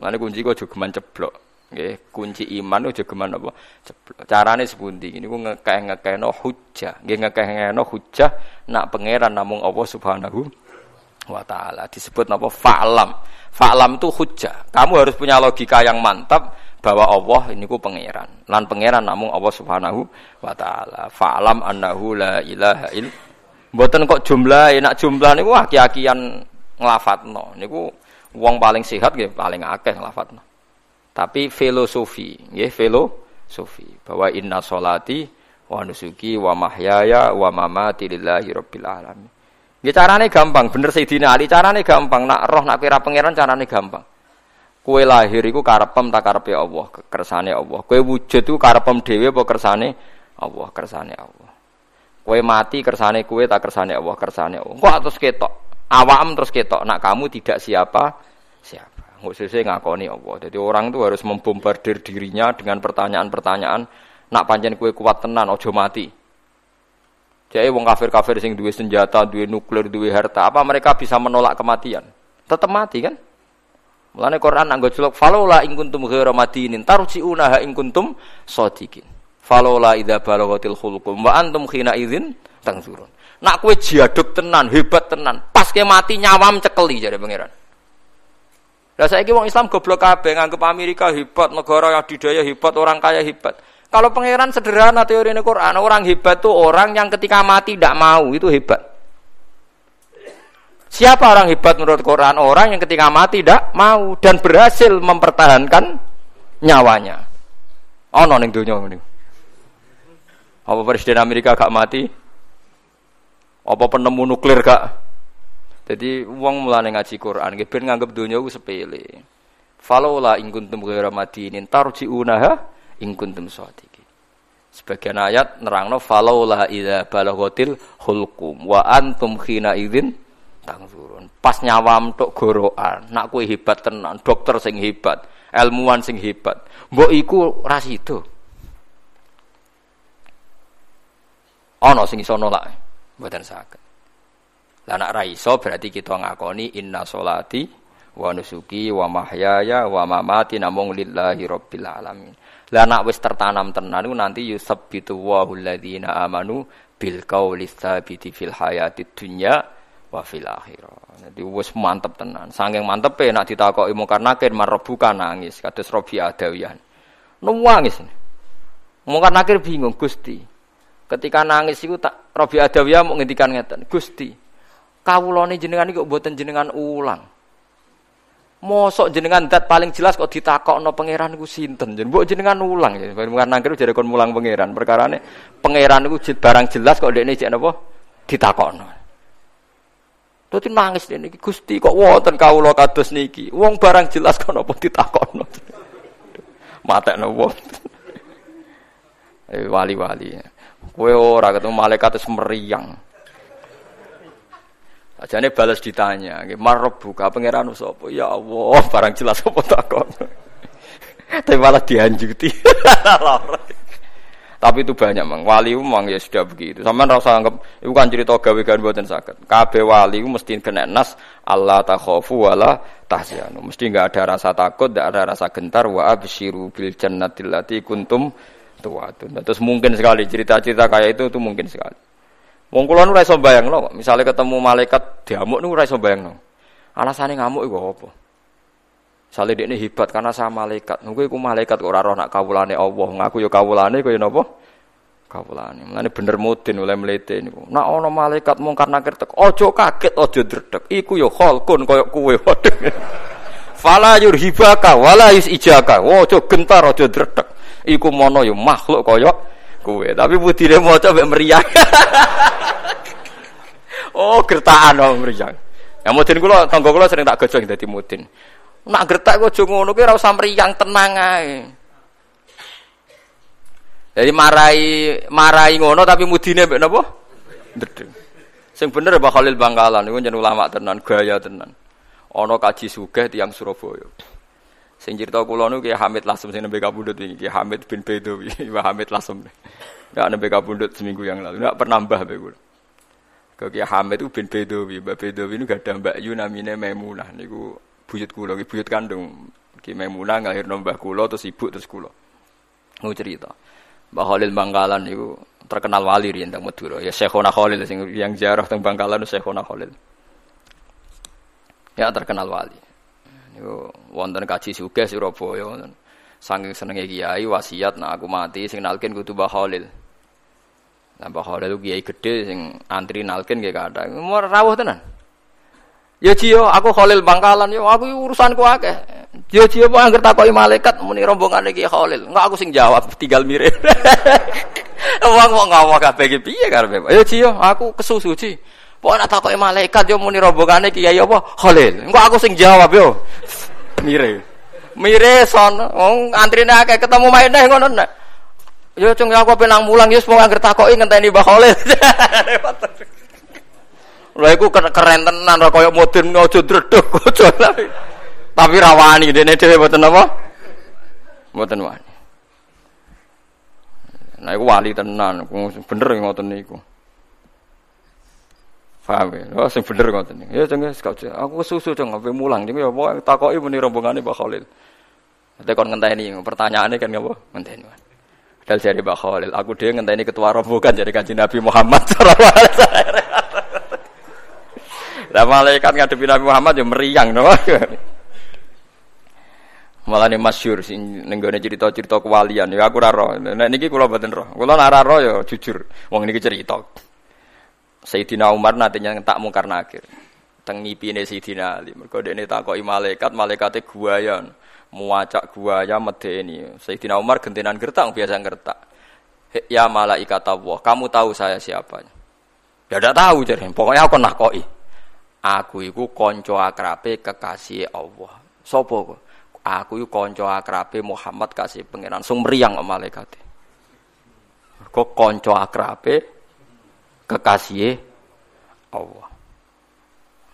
Mulane kunci kok jogeman ceblok. Nggih, kunci iman kok jogeman apa? Ceblok. Carane sepundi? Niku ngekeh-ngekehno hujjah. Nggih ngekeh-ngekehno hujjah nak pangeran namung Allah Subhanahu wa taala. Disebut napa? Fa'lam. Fa'lam itu hujjah. Kamu harus punya logika yang mantap bahwa Allah ini ku pangeran. Lan pangeran namung Allah Subhanahu wa taala. Fa'lam annahu la ilaha il. Mboten kok jumlah, enak jumlah niku aki-akian nglafatno. Niku wong paling sehat nggih paling akeh nglafatno. Tapi filosofi, nggih filosofi bahwa inna solati wa nusuki wa mahyaya wa mamati lillahi rabbil alamin. Nggih carane gampang, bener Sayyidina Ali carane gampang, nak roh nak kira pangeran carane gampang. Kue lahir iku karepem tak karepe Allah, kersane Allah. Kue wujud iku karepem dhewe apa kersane Allah, kersane Allah. Kue mati kersane kue tak kersane Allah, kersane Allah. Kok terus ketok? Awam terus ketok, nak kamu tidak siapa siapa khususnya ngakoni Allah. Jadi orang itu harus membombardir dirinya dengan pertanyaan-pertanyaan. Nak panjang kue kuat tenan, ojo mati. Jadi wong kafir-kafir sing duwe senjata, duwe nuklir, duwe harta, apa mereka bisa menolak kematian? Tetap mati kan? Mulane Quran anggo celok falola ing kuntum ghairu madinin tarji'una ha ing kuntum shadiqin. Falola idza balaghatil khulqum wa antum khina idzin tangsurun. Nak kue jiaduk tenan, hebat tenan, pas ke mati nyawam cekeli jadi pangeran. Lah saiki wong Islam goblok kabeh nganggep Amerika hebat, negara yang didaya hebat, orang kaya hebat. Kalau pangeran sederhana teori ini Quran, orang hebat itu orang yang ketika mati tidak mau, itu hebat. Siapa orang hebat menurut Quran? Orang yang ketika mati tidak mau dan berhasil mempertahankan nyawanya. Oh, ning donya ngene. Apa presiden Amerika gak mati? Apa penemu nuklir gak jadi uang mulane ngaji Quran nggih ben nganggep donya ku sepele. Falola ing kuntum ghairu madinin tarji'unaha ing kuntum shadiqin. Sebagian ayat nerangno falola idza balaghatil hulqum wa antum khina idzin tangzurun. Pas nyawam tok gorokan, nak kowe hebat tenan, dokter sing hebat, ilmuwan sing hebat. Mbok iku ras itu. Ana sing iso nolak, mboten saged. Lah nak ra iso berarti kita ngakoni inna solati wa nusuki wa mahyaya wa mamati namung lillahi rabbil alamin. Lah nak wis tertanam tenan iku nanti yusabbitu wa alladziina amanu bil qauli tsabiti fil hayati dunya wa fil akhirah. Jadi wis mantep tenan. Saking mantepe nak ditakoki mungkar nakir marebuka nangis kados Robi Adawiyan. Nangis. Mungkar nakir bingung Gusti. Ketika nangis iku tak Robi Adawiyah mau ngendikan ngeten, Gusti, kawulane jenengan kok mboten jenengan ulang. Mosok jenengan dat paling jelas kok ditakokno pangeran iku sinten. Jen mbok jenengan ulang ya. Bareng nangkir jare kon mulang pangeran. Perkarane pangeran iku barang jelas kok dekne jek napa ditakokno. Dadi nangis dene iki Gusti kok wonten kawula kados niki. Wong barang jelas kok napa ditakokno. Matekno wong. Eh wali-wali. Kowe ora ketemu malaikat wis meriang. Ajane balas ditanya, marab buka pangeran sapa? Ya Allah, barang jelas apa takon. Tapi malah dianjuti. Tapi itu banyak mang. Wali memang ya sudah begitu. Sama rasa anggap itu kan cerita gawe gawe buatan sakit. Kabeh wali mesti kena nas Allah takhofu wala tahzanu. Mesti enggak ada rasa takut, enggak ada rasa gentar wa absyiru bil jannatil lati kuntum tuwatun. Terus mungkin sekali cerita-cerita kayak itu itu mungkin sekali. Wong kula nu iso bayangno, misale ketemu malaikat diamuk nu ora iso bayangno. Alasane ngamuk iku apa? Sale dekne hebat karena sama malaikat. Nunggu iku malaikat kok ora roh nak kawulane Allah. Ngaku ya kawulane kaya napa? Kawulane. Mulane bener mudin oleh mlete niku. Nak ana malaikat mungkar nakir tek, aja kaget, aja dredeg. Iku ya khalqun kaya kuwe. Fala yurhibaka wala yusijaka. Aja gentar, aja dredeg. Iku mono ya makhluk kaya kue. Tapi budine maca mek meriang. oh, gertakan oh meriang. Ya mudin kula tangga kula sering tak gojong dadi mudin. Nak gertak kok aja ngono kuwi ora usah meriang tenang ae. Jadi marai marai ngono tapi mudine mbek napa? Ndedeng. Sing bener Pak Khalil Bangkalan niku jeneng ulama tenan, gaya tenan. Ana kaji sugih tiyang Surabaya. Sing cerita kula niku Ki Hamid Lasem sing nembe kabundut iki, Ki Hamid bin Bedowi, Ki Hamid Lasem. Enggak nembe kabundut seminggu yang lalu, enggak pernah mbah be kula. Ki Hamid itu bin Bedowi, Mbak Bedowi ini gak ada Mbak Yu namine Maimunah niku buyut kula, buyut kandung. Ki Maimunah nglahirno mbah kula terus ibu terus kula. Mau cerita. Mbah Khalil Bangkalan itu terkenal wali riyen teng Madura. Ya Syekhona Khalil sing yang ziarah teng Bangkalan Syekhona Khalil. Ya terkenal wali. Niku wonten kaji sugih Surabaya wonten. Saking senenge kiai wasiat nah aku mati sing nalkin kudu Mbah Khalil. Nah Mbah Khalil kiai gede sing antri nalkin nggih kathah. Mau rawuh tenan. Ya Cio, aku Khalil Bangkalan, yo aku urusanku akeh. Yo Cio apa angger takoki malaikat muni rombongan iki Khalil. Enggak aku sing jawab, tinggal mirip. Wong mau ngomong kabeh iki piye karepe? Yo Cio, aku kesusu Ci. Pokok nak takoki malaikat yo muni rombongane kiai apa Khalil. Enggak aku sing jawab yo. Mire. Mire son, wong antrine akeh ketemu maeneh ngono nek. Yo cung aku penang mulang yo semua angger takoki ngenteni Mbah Khalil. Lha iku keren tenan ora kaya modern aja dredeg aja. Tapi rawani dene dhewe mboten apa? Mboten wani. Nah iku wali tenan, bener ngoten niku. Paham ya? Oh, sing bener ngoten. Ya jeng aku susu jeng ape mulang jeng ya apa takoki muni rombongane Pak Khalil. Nanti kon ngenteni pertanyaannya kan ngapa? Ngenteni. Dal jari Pak Khalil, aku dhewe ngenteni ketua rombongan jadi kanjeng Nabi Muhammad sallallahu alaihi wasallam. Lah malaikat ngadepi Nabi Muhammad ya meriang no. Malah nih masyur sing nenggone cerita-cerita kewalian ya aku raro. Nek niki kula mboten roh. Kula nek raro ya jujur. Wong niki cerita. Sayyidina Umar nantinya tak mungkar nakir. Teng ngipine Sayyidina Ali. Mergo dekne takoki malaikat, malaikate guayan. Muacak guaya medeni. Sayyidina Umar gentenan gertak biasa gertak. Ya malaikat Allah, kamu tahu saya siapa? Ya tidak tahu jadi. Pokoknya aku nakoki. Aku iku kanca akrabe kekasih Allah. Sopo? Aku iku kanca akrabe Muhammad kasih pangeran. Sung meriang malaikat. Kok kanca akrabe kekasih Allah.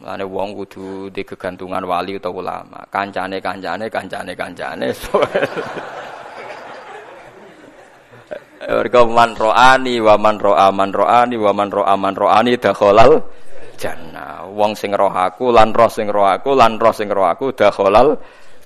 Mulane wong kudu di kegantungan wali atau ulama. Kancane kancane kancane kancane. Mereka man ro'ani wa man ro'a man ro'ani wa man ro'a man ro'ani dakhalal jannah. Wong sing roh aku lan roh sing roh aku lan roh sing roh aku dakhalal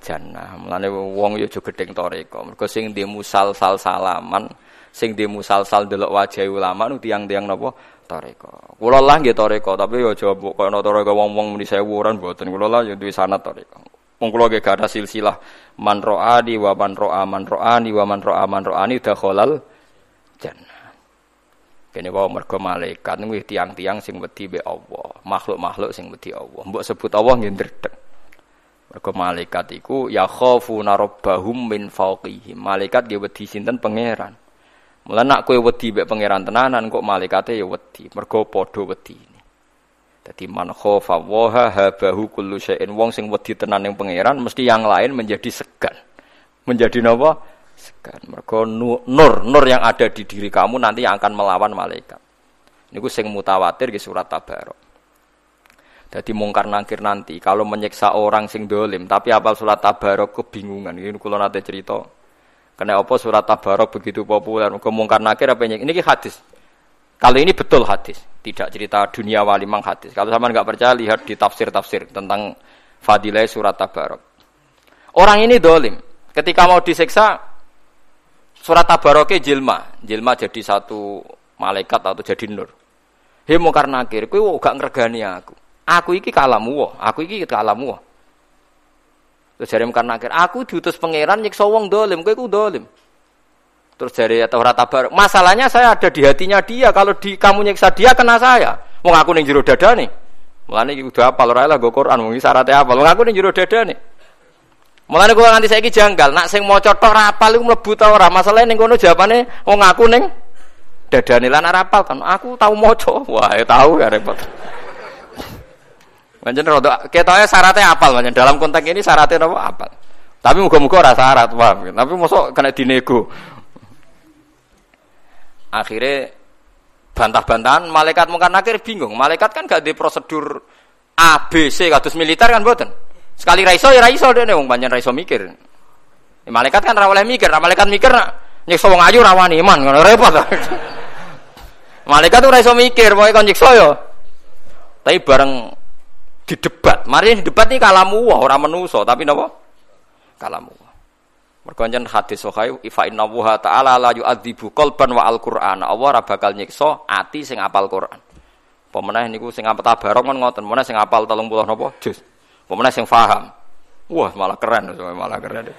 jannah. Mulane wong yo aja gedeng toreko. Mergo sing di musal-sal salaman, sing di musal-sal delok wajah ulama nu tiang-tiang napa toreko. Kula lah nggih toreko, tapi yo aja koyo toreko wong-wong muni sewu ora mboten. Kula lah yo duwe sanad toreko. Wong gak ada silsilah man ro'ani wa man ro'a man ro'ani wa man ro'a man ro'ani dakhalal jannah. Kene wae mergo malaikat kuwi tiang-tiang sing wedi be Allah, makhluk-makhluk sing wedi Allah. Mbok sebut Allah nggih ndredeg. Mergo malaikat iku ya khafuna rabbahum min fawqihim. Malaikat nggih wedi sinten pangeran. Mula nak kowe wedi mek pangeran tenanan kok malaikate ya wedi, mergo padha wedi. Dadi man khafa wa habahu kullu syai'in wong sing wedi tenan ning pangeran mesti yang lain menjadi segan. Menjadi napa? segan. Mergo nur, nur yang ada di diri kamu nanti yang akan melawan malaikat. Niku sing mutawatir di surat Tabarok. Jadi mungkar nangkir nanti kalau menyiksa orang sing dolim, tapi apal surat Tabarok kebingungan. Ini kalau nanti cerita. Karena apa surat Tabarok begitu populer? Mergo mungkar nakir apa ini? Ini hadis. Kalau ini betul hadis, tidak cerita dunia wali mang hadis. Kalau sama nggak percaya lihat di tafsir-tafsir tentang fadilah surat Tabarok. Orang ini dolim, ketika mau disiksa Surat Tabaroke jilma, jilma jadi satu malaikat atau jadi nur. He mungkar nakir, kowe gak ngergani aku. Aku iki kalamu aku iki kalamu Terus jare mungkar nakir, aku diutus pangeran nyiksa wong dolim, kowe ku dolim. Terus dari Taurat Tabarok, masalahnya saya ada di hatinya dia, kalau di kamu nyiksa dia kena saya. Wong aku ning jero dadane. Mulane iki kudu apal ora lah go Quran, wong syaratnya apal. Wong aku ning jero dadane. Mulane kula nganti saiki janggal, nak sing maca tok ra apal iku mlebu ta ora. Masalahe ning kono jawabane wong aku ning dadane lan ora apal kan. Aku tau maca. Wah, ya tau ya repot. Pancen rada ketoke syaratnya apal pancen dalam konteks ini syaratnya apa apal. Tapi muga-muga ora syarat, paham. Tapi mosok kena dinego. Akhirnya bantah-bantahan malaikat mungkin nakir bingung. Malaikat kan gak di prosedur ABC kados militer kan mboten. Sekali raiso ya raiso deh wong banyak raiso mikir. Ya, malaikat kan rawaleh mikir, nah, malaikat mikir nak nyiksa wong ayu rawani iman ngono repot. malaikat tuh raiso mikir, pokoke kon nyiksa ya. Tapi bareng di debat, mari di debat nih kalamu wah orang menuso, tapi napa? kalamu. Mergo njen hadis sahih fa inna wa ta'ala la yu'adzibu qalban wa al-Qur'an. Allah ora bakal ati sing apal Quran. Pemenah niku sing apal tabarok kan ngoten, meneh sing apal 30 napa juz. Pemenah sing paham. Wah, malah keren, malah keren.